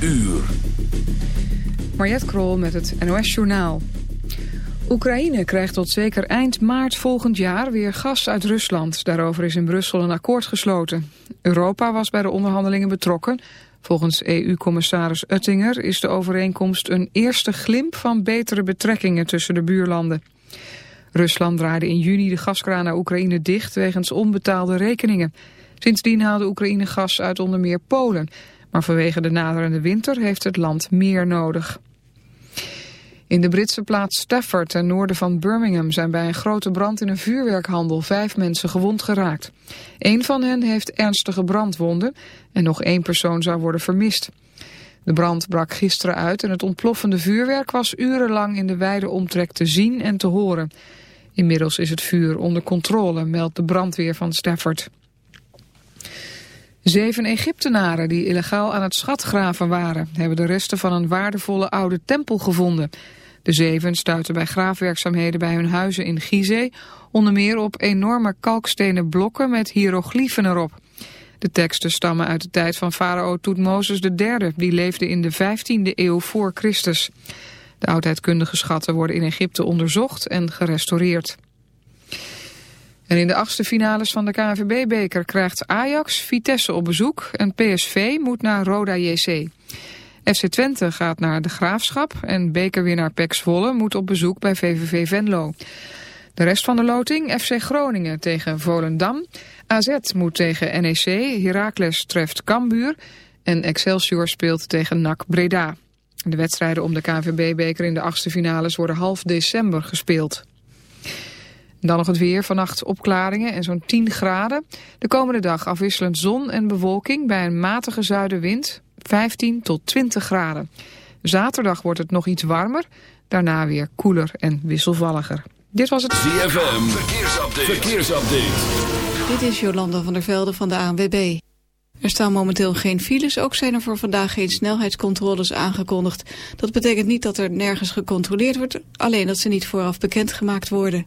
Uur. Mariette Krol met het NOS Journaal. Oekraïne krijgt tot zeker eind maart volgend jaar weer gas uit Rusland. Daarover is in Brussel een akkoord gesloten. Europa was bij de onderhandelingen betrokken. Volgens EU-commissaris Uttinger is de overeenkomst een eerste glimp van betere betrekkingen tussen de buurlanden. Rusland draaide in juni de gaskraan naar Oekraïne dicht wegens onbetaalde rekeningen. Sindsdien haalde Oekraïne gas uit onder meer Polen. Maar vanwege de naderende winter heeft het land meer nodig. In de Britse plaats Stafford ten noorden van Birmingham zijn bij een grote brand in een vuurwerkhandel vijf mensen gewond geraakt. Eén van hen heeft ernstige brandwonden en nog één persoon zou worden vermist. De brand brak gisteren uit en het ontploffende vuurwerk was urenlang in de wijde omtrek te zien en te horen. Inmiddels is het vuur onder controle, meldt de brandweer van Stafford. Zeven Egyptenaren die illegaal aan het schatgraven waren... hebben de resten van een waardevolle oude tempel gevonden. De zeven stuiten bij graafwerkzaamheden bij hun huizen in Gizeh... onder meer op enorme kalkstenen blokken met hieroglyphen erop. De teksten stammen uit de tijd van farao Toetmozes III... die leefde in de 15e eeuw voor Christus. De oudheidkundige schatten worden in Egypte onderzocht en gerestaureerd. En in de achtste finales van de KNVB-beker krijgt Ajax Vitesse op bezoek en PSV moet naar Roda JC. FC Twente gaat naar de Graafschap en bekerwinnaar PEC Zwolle moet op bezoek bij VVV Venlo. De rest van de loting FC Groningen tegen Volendam. AZ moet tegen NEC, Heracles treft Cambuur en Excelsior speelt tegen NAC Breda. De wedstrijden om de KNVB-beker in de achtste finales worden half december gespeeld. Dan nog het weer, vannacht opklaringen en zo'n 10 graden. De komende dag afwisselend zon en bewolking bij een matige zuidenwind, 15 tot 20 graden. Zaterdag wordt het nog iets warmer, daarna weer koeler en wisselvalliger. Dit was het ZFM, verkeersupdate. verkeersupdate. Dit is Jolanda van der Velde van de ANWB. Er staan momenteel geen files, ook zijn er voor vandaag geen snelheidscontroles aangekondigd. Dat betekent niet dat er nergens gecontroleerd wordt, alleen dat ze niet vooraf bekendgemaakt worden.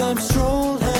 Sometimes stroll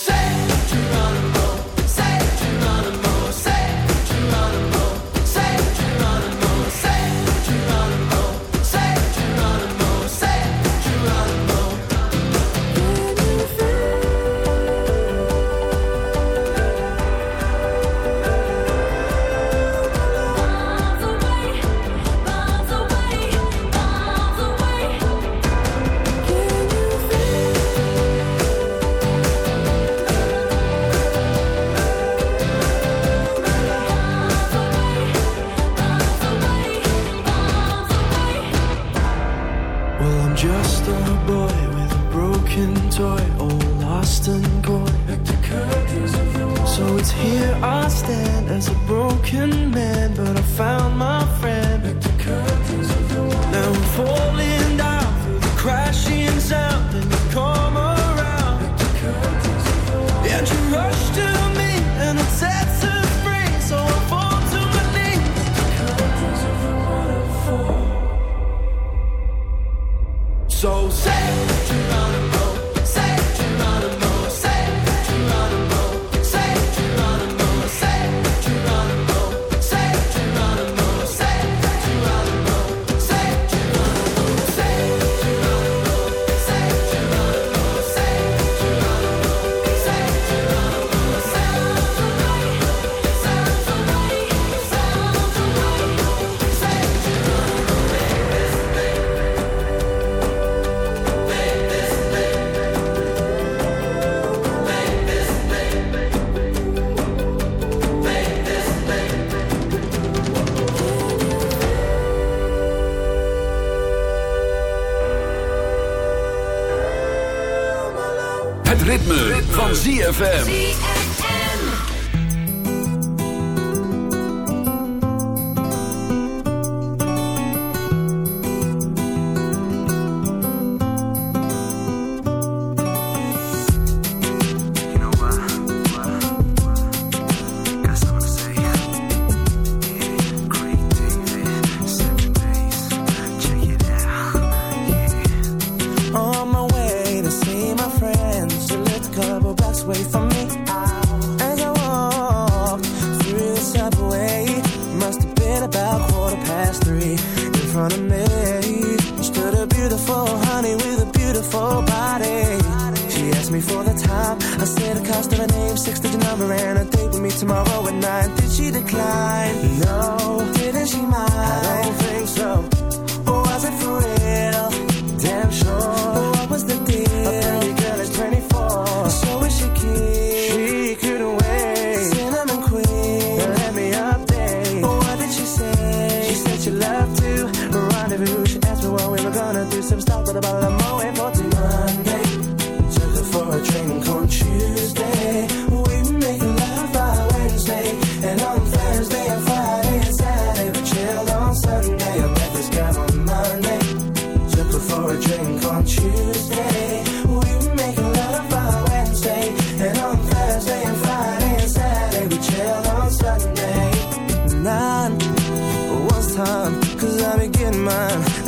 ZFM.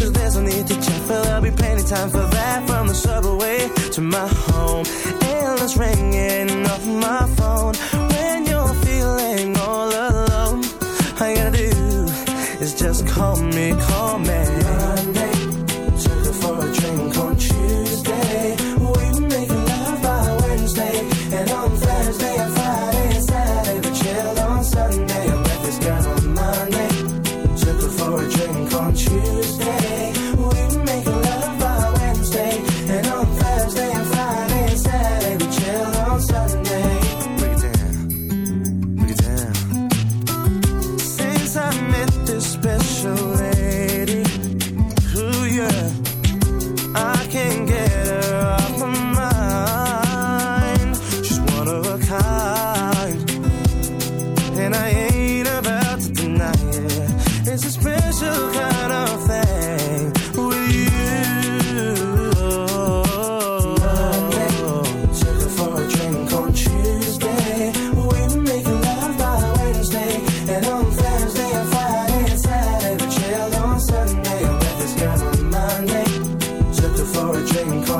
cause there's no need to check, for there'll be plenty time for that. From the subway to my home, endless ringing off my phone. When you're feeling all alone, all you gotta do is just call me, call me.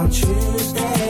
on Tuesday.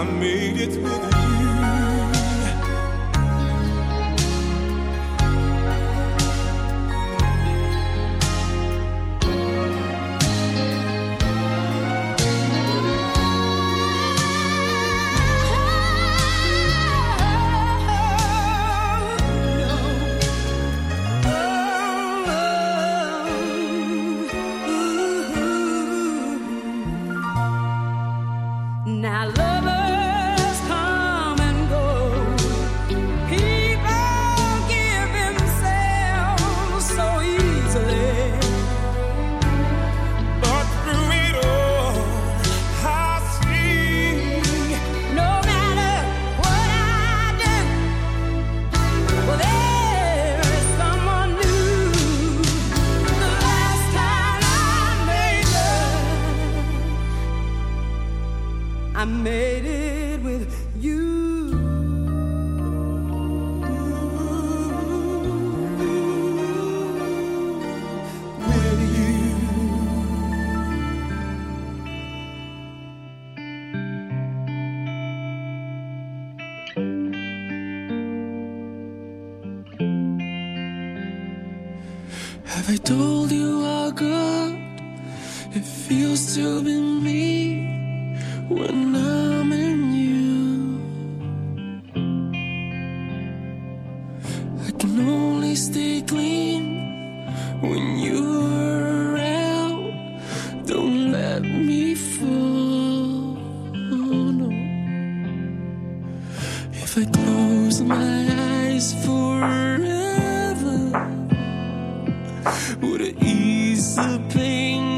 I made it with you. Would ease the pain?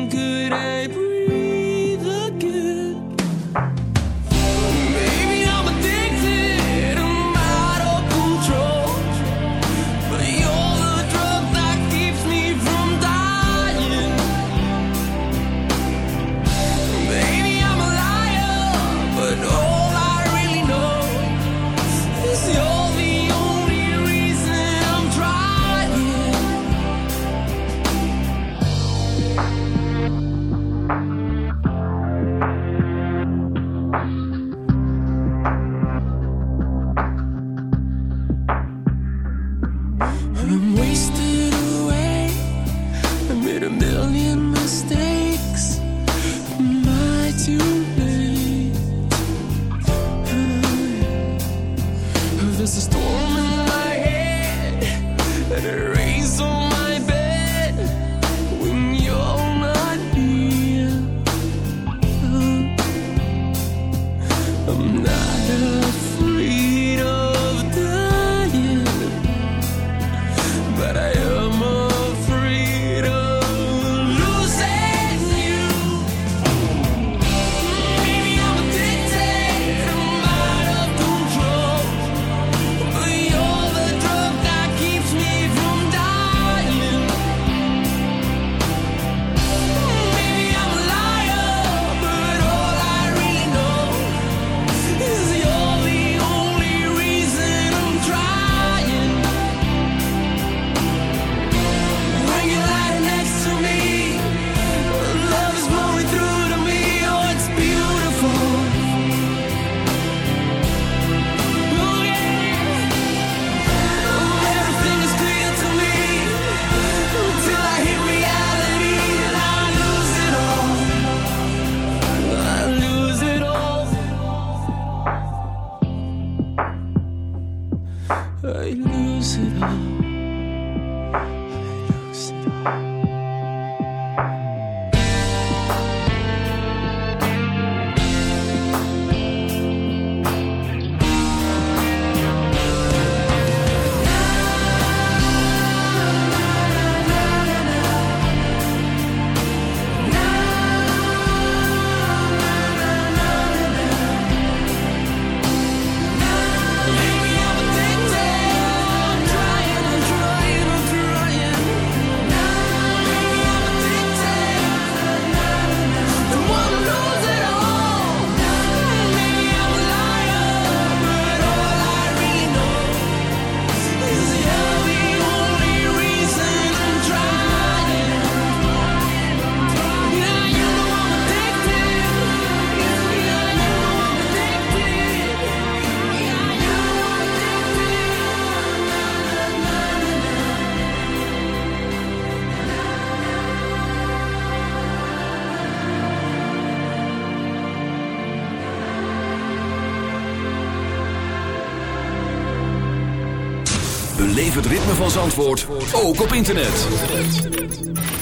Van Zandvoort, ook op internet.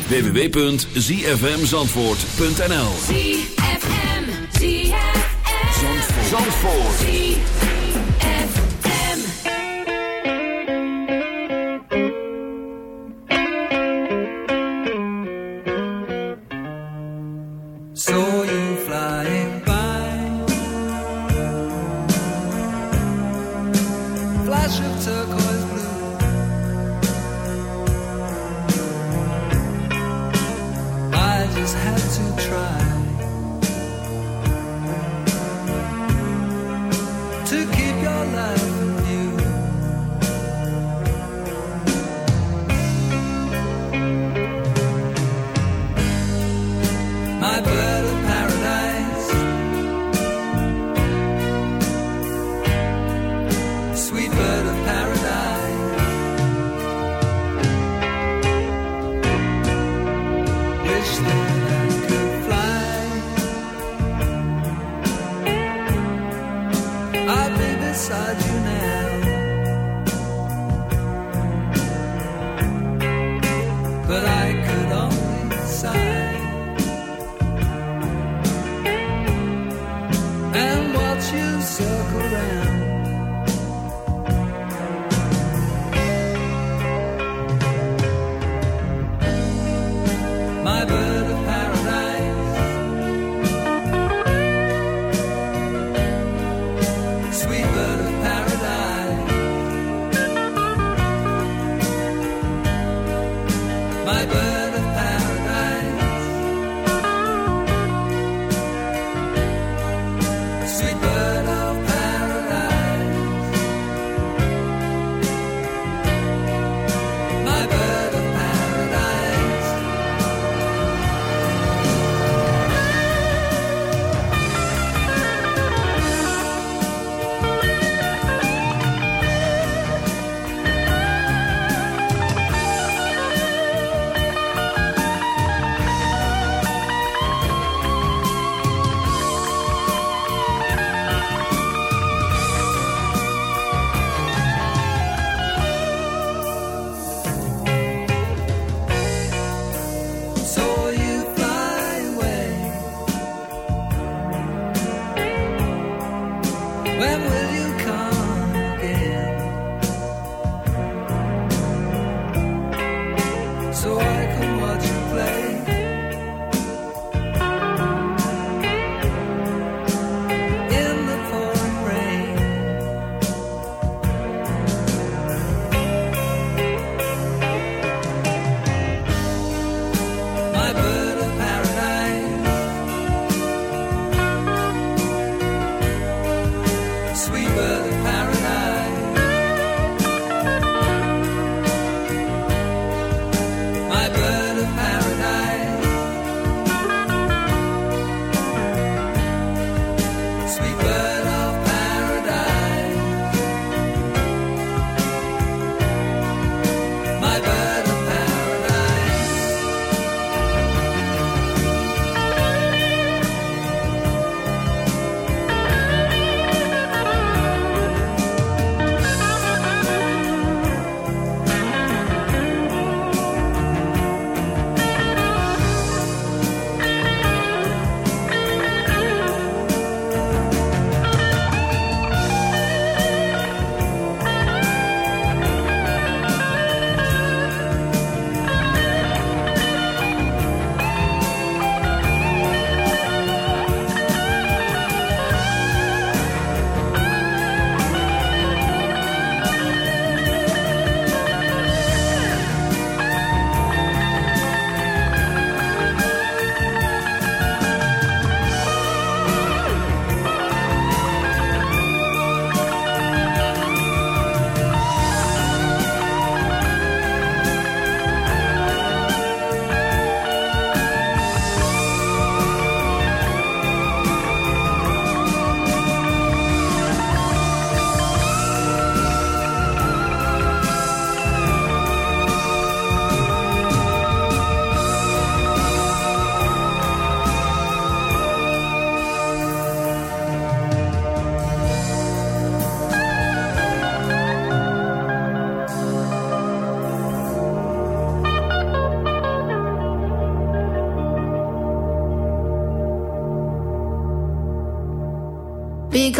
www.zfmzandvoort.nl ZFM, ZFM, Zandvoort.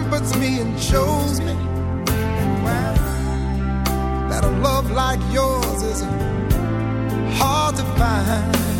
comforts me and shows me well, that a love like yours is hard to find.